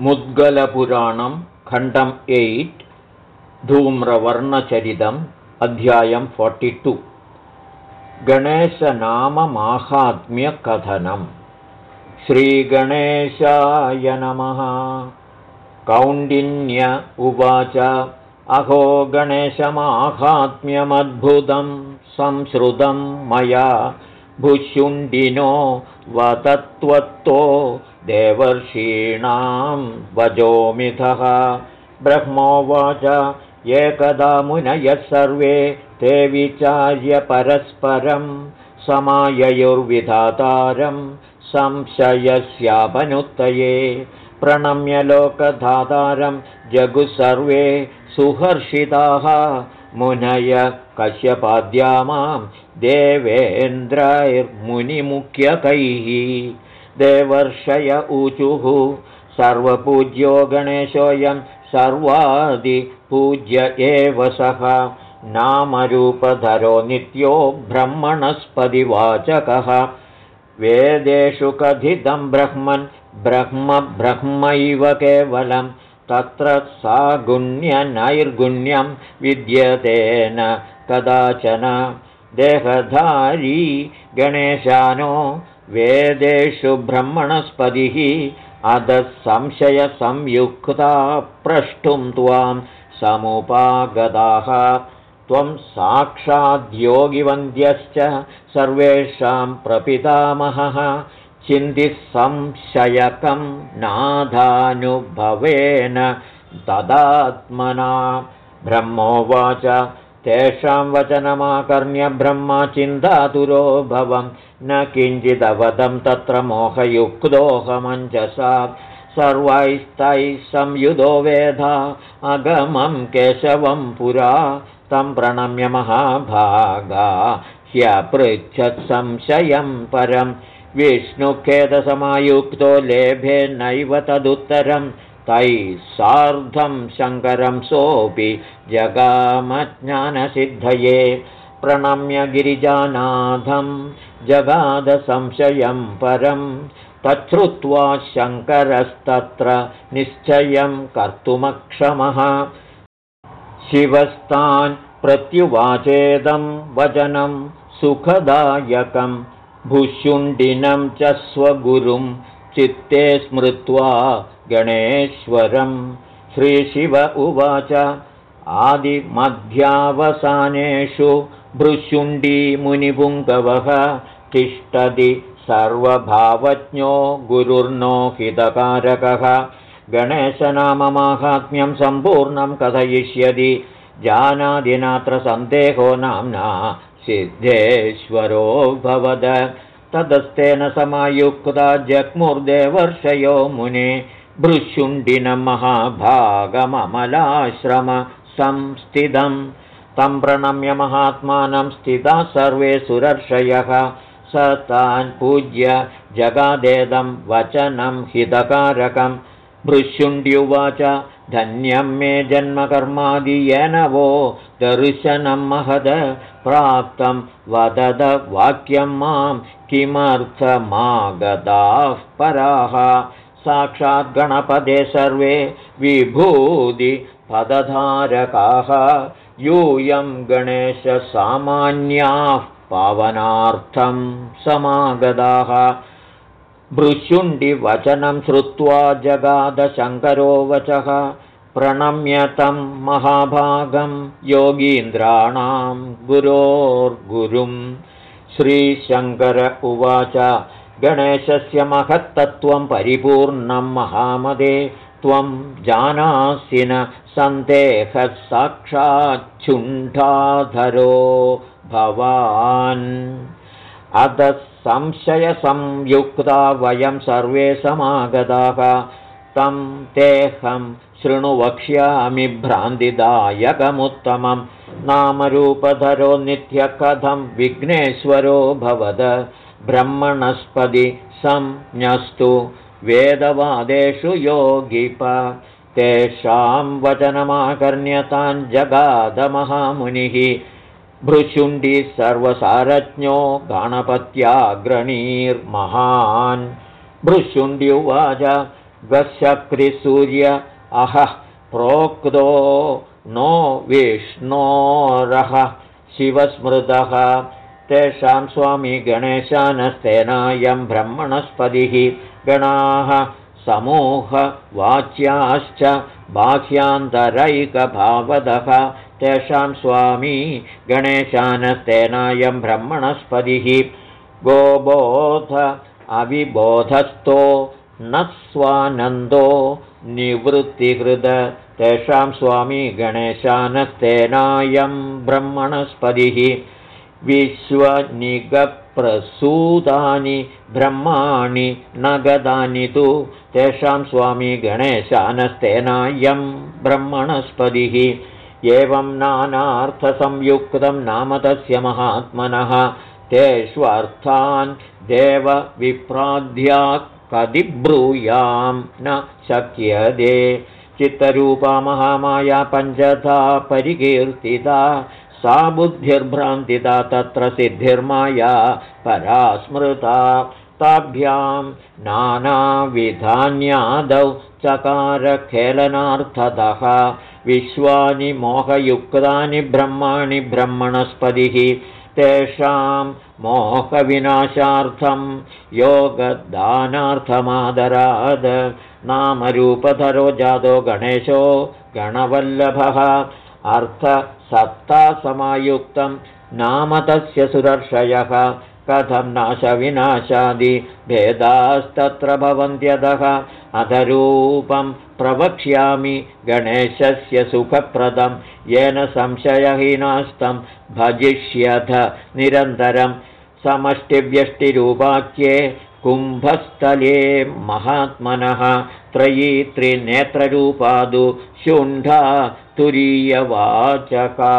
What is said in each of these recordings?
मुद्गलपुराणं खण्डम् एय्ट् धूम्रवर्णचरितम् अध्यायं टु. गणेशनाममाहात्म्यकथनम् श्रीगणेशाय नमः. कौण्डिन्य उवाच अहो गणेशमाहात्म्यमद्भुतं संश्रुतं मया भुशुण्डिनो वतत्वत्तो देवर्षीणां वजोमिथः ब्रह्मोवाच एकदा मुनयः सर्वे ते विचार्य परस्परं समाययुर्विधातारं संशयस्यापनुत्तये। प्रणम्य लोकधातारं जगुः सर्वे सुहर्षिताः। मुनय कश्यपाद्या मां देवेन्द्रैर्मुनिमुख्यकैः देवर्षय ऊचुः। सर्वपूज्यो गणेशोऽयं सर्वादिपूज्य एव सः। नामरूपधरो नित्यो ब्रह्मणस्पतिवाचकः वेदेषु कथितं ब्रह्मन् ब्रह्म ब्रह्मैव केवलं तत्र सा गुण्यनैर्गुण्यं विद्यतेन कदाचन। देहधारी गणेशानो वेदेषु ब्रह्मणस्पतिः अधः संशयसंयुक्ता प्रष्टुं त्वां समुपागताः। त्वं साक्षाद्योगिवन्द्यश्च सर्वेषां प्रपितामहः। चिन्तिसंशयकं नाधानुभवेन तदात्मना ब्रह्मोवाच तेषां वचनमाकर्ण्य ब्रह्मा चिन्तातुरो भवं न किञ्चिदवदं तत्र मोहयुक्तोऽहमञ्जसा सर्वैस्तैः संयुधो वेधा। अगमं केशवं पुरा। तं प्रणम्य महाभागा। ह्यपृच्छत् संशयं परं विष्णुखेदसमायुक्तो लेभे नैव तदुत्तरम् तैः सार्धं शङ्करं सोऽपि जगामज्ञानसिद्धये प्रणम्य गिरिजानाथं जगादसंशयं परं तच्छ्रुत्वा शङ्करस्तत्र निश्चयं कर्तुमक्षमः। शिवस्तान् प्रत्युवाचेदं वचनं सुखदायकं भुशुण्डिनं च स्वगुरुं चित्ते स्मृत्वा गणेश्वरं। श्रीशिव उवाच आदिमध्यावसानेषु भृशुण्डीमुनिपुङ्गवः तिष्ठति सर्वभावज्ञो गुरुर्नो हितकारकः। गणेशनाममाहात्म्यं सम्पूर्णं कथयिष्यति। जानादिनात्र सन्देहो नाम्ना सिद्धेश्वरो भवद तदस्तेन समायुक्ता जग्मुर्देवर्षयो मुने भृशुण्डिनमहाभागममलाश्रम संस्थितं। तं प्रणम्य महात्मानं स्थिताः सर्वे सुरर्षयः। स तान् पूज्य जगादेदं वचनं हितकारकं। भृशुण्ड्युवाच धन्यं मे जन्मकर्मादि येन वो दर्शनं महद प्राप्तं वदद वाक्यं मां किमर्थमागताः पराः? साक्षाद्गणपदे सर्वे विभूतिपदधारकाः। यूयं गणेशसामान्याः पावनार्थं समागताः। भृशुण्डिवचनं श्रुत्वा जगादशङ्करो वचः प्रणम्यतं महाभागं योगीन्द्राणां गुरोर्गुरुं। श्रीशङ्कर उवाच गणेशस्य महत्तत्त्वं परिपूर्णं महामदे त्वं जानासि न सन्देहः साक्षाच्छुण्ठाधरो भवान्। अधः संशयसंयुक्ता वयं सर्वे समागताः तं तेऽहं शृणु वक्ष्यामि भ्रान्तिदायकमुत्तमं। नामरूपधरो नित्यकथं विघ्नेश्वरो भवद। ब्रह्मणस्पति संज्ञस्तु वेदवादेषु योगिप। तेषां वचनमाकर्ण्यतान् जगादमहामुनिः भृशुण्डी सर्वसारज्ञो गणपत्याग्रणीर्महान्। भृशुण्ड्युवाच गशक्रिसूर्य अहः प्रोक्तो नो विष्णोरः शिवस्मृतः। तेषां स्वामी गणेशानस्तेनायं ब्रह्मणस्पतिः गणाः समूहवाच्याश्च बाह्यान्तरैकभावदः। तेषां स्वामी गणेशानस्तेनायं ब्रह्मणस्पतिः। गोबोध अविबोधस्थो न स्वानन्दो निवृत्तिहृद। तेषां स्वामी गणेशानस्तेनायं ब्रह्मणस्पतिः। विश्वनिगप्रसूतानि ब्रह्माणि न गदानि तु। तेषां स्वामी गणेशानस्तेनायं ब्रह्मणस्पतिः। एवं नानार्थसंयुक्तं नाम तस्य महात्मनः। तेष्वर्थान् देवविप्राध्या कदि ब्रूयां न शक्यते। चित्तरूपा महामाया पञ्चधा परिकीर्तिता सा बुद्धिर्भ्रान्तिता तत्र सिद्धिर्माया परा स्मृता ताभ्यां नानाविधान्यादौ चकारखेलनार्थतः। विश्वानि मोहयुक्तानि ब्रह्माणि ब्रह्मणस्पतिः तेषां मोहविनाशार्थं योगदानार्थमादराद नामरूपधरो जातो गणेशो गणवल्लभः। अर्थसत्तासमायुक्तं नाम तस्य सुदर्शयः कथं नाशविनाशादिभेदास्तत्र भवन्त्यतः अधरूपं प्रवक्ष्यामि गणेशस्य सुखप्रदं। येन संशयहीनास्तं भजिष्यथ निरन्तरं समष्टिव्यष्टिरूपाख्ये कुम्भस्थले महात्मनः त्रयी त्रिनेत्ररूपादु शुण्ढा तुरीयवाचका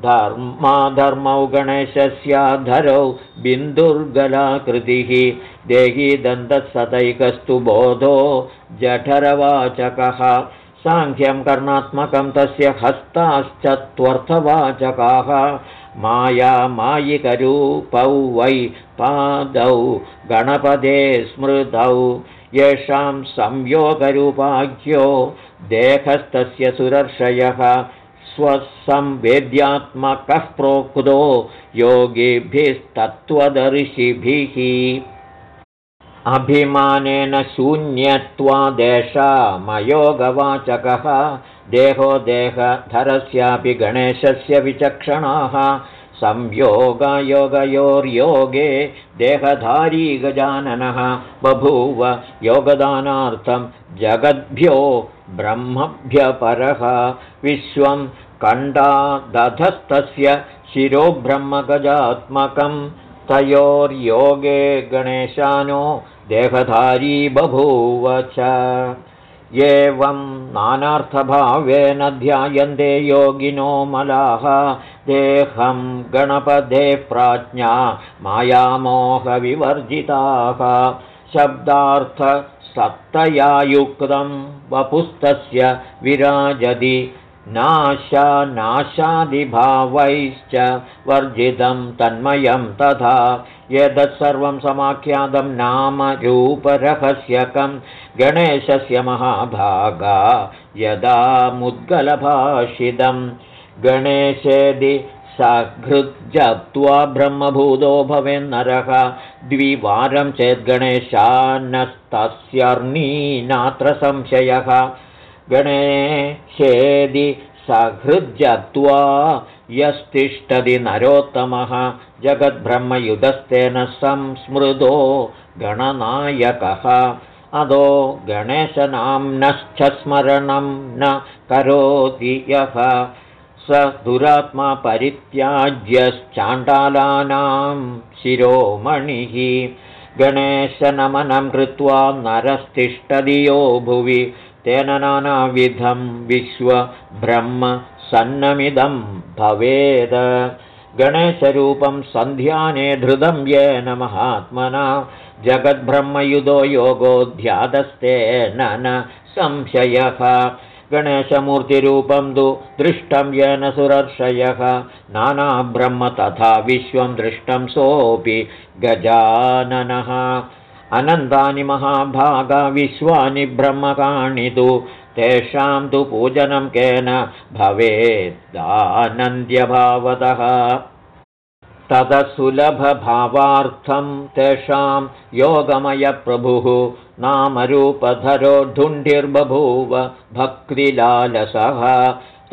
धर्माधर्मौ गणेशस्याधरौ बिन्दुर्गलाकृतिः देही दन्तसतैकस्तु बोधो जठरवाचकः। साङ्ख्यं कर्णात्मकं तस्य हस्ताश्चत्वर्थवाचकाः। माया मायिकरूपौ वै पादौ गणपदे स्मृतौ। येषां संयोगरूपाख्यो देहस्तस्य सुदर्शयः स्वसंवेद्यात्मकः प्रोक्तो योगिभिस्तत्त्वदर्शिभिः। अभिमानेन शून्यत्वादेशामयोगवाचकः। देहो देहधरस्यापि गणेशस्य विचक्षणाः संयोगयोगयोर्योगे देहधारी गजाननः बभूव योगदानार्थं जगद्भ्यो ब्रह्मभ्यपरः विश्वं कण्डादधस्तस्य शिरो ब्रह्मगजात्मकं तयोर्योगे गणेशानो देहधारी बभूव च एवं नानार्थभावेन ध्यायन्ते योगिनो मलाः। देहं गणपदे प्राज्ञा मायामोहविवर्जिताः। शब्दार्थसत्तया युक्तं वपुस्तस्य विराजति नाशानाशादिभावैश्च वर्जितं तन्मयं तथा। एतत्सर्वं समाख्यातं नाम रूपरहस्यकं गणेशस्य महाभागा यदा मुद्गलभाषितं। गणेशेदि सघृज्जप्त्वा ब्रह्मभूतो भवेन्नरः। द्विवारं चेद्गणेशान्नस्तस्यर्णी नात्र संशयः गणेशेदि सघृज्जत्वा यस्तिष्ठति नरोत्तमः जगद्ब्रह्मयुधस्तेन संस्मृतो गणनायकः। अदो गणेशनाम्नश्च स्मरणं न करोति यः। स दुरात्मा परित्याज्यश्चाण्डालानां शिरोमणिः। गणेशनमनं कृत्वा नरस्तिष्ठदियो भुवि तेन नानाविधं विश्वब्रह्म सन्नमिदं भवेद। गणेशरूपं सन्ध्याने धृतं येन महात्मना। जगद्ब्रह्मयुधो योगोऽध्यादस्तेन न संशयः। गणेशमूर्तिरूपं तु दृष्टं येन सुरर्षयः। नानाब्रह्म तथा विश्वं दृष्टं सोऽपि गजाननः अनन्तानि महाभागविश्वानि ब्रह्मकाणि तु तेषां तु पूजनं केन भवेदानन्द्यभावतः तदसुलभभावार्थं तेषां योगमयप्रभुः नामरूपधरो ढुण्ढिर्बभूव भक्तिलालसः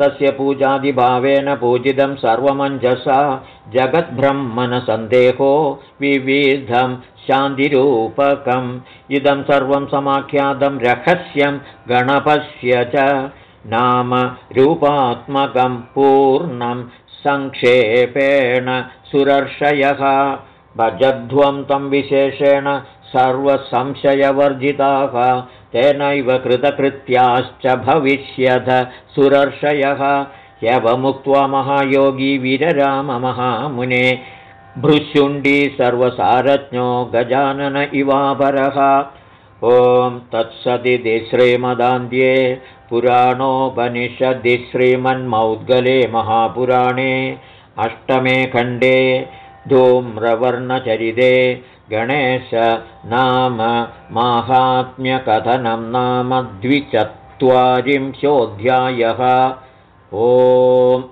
तस्य पूजादिभावेन पूजितं सर्वमञ्जसा जगद्ब्रह्मणसन्देहो विविधं शान्तिरूपकम्। इदं सर्वं समाख्यातं रहस्यं गणपस्य च नाम रूपात्मकं पूर्णं सङ्क्षेपेण सुरर्षयः भजध्वं तं विशेषेण सर्वसंशयवर्जिताः तेनैव कृतकृत्याश्च भविष्यथ सुरर्षयः। ह्यवमुक्त्वा महायोगी वीरराममहामुने भृशुण्डी सर्वसारज्ञो गजानन इवापरः ॐ तत्सदिति श्रीमदान्ध्ये पुराणोपनिषदि श्रीमन्मौद्गले महापुराणे अष्टमे खण्डे धूम्रवर्णचरिते गणेश नाम माहात्म्यकथनं नाम द्विचत्वारिंशोऽध्यायः। ओम्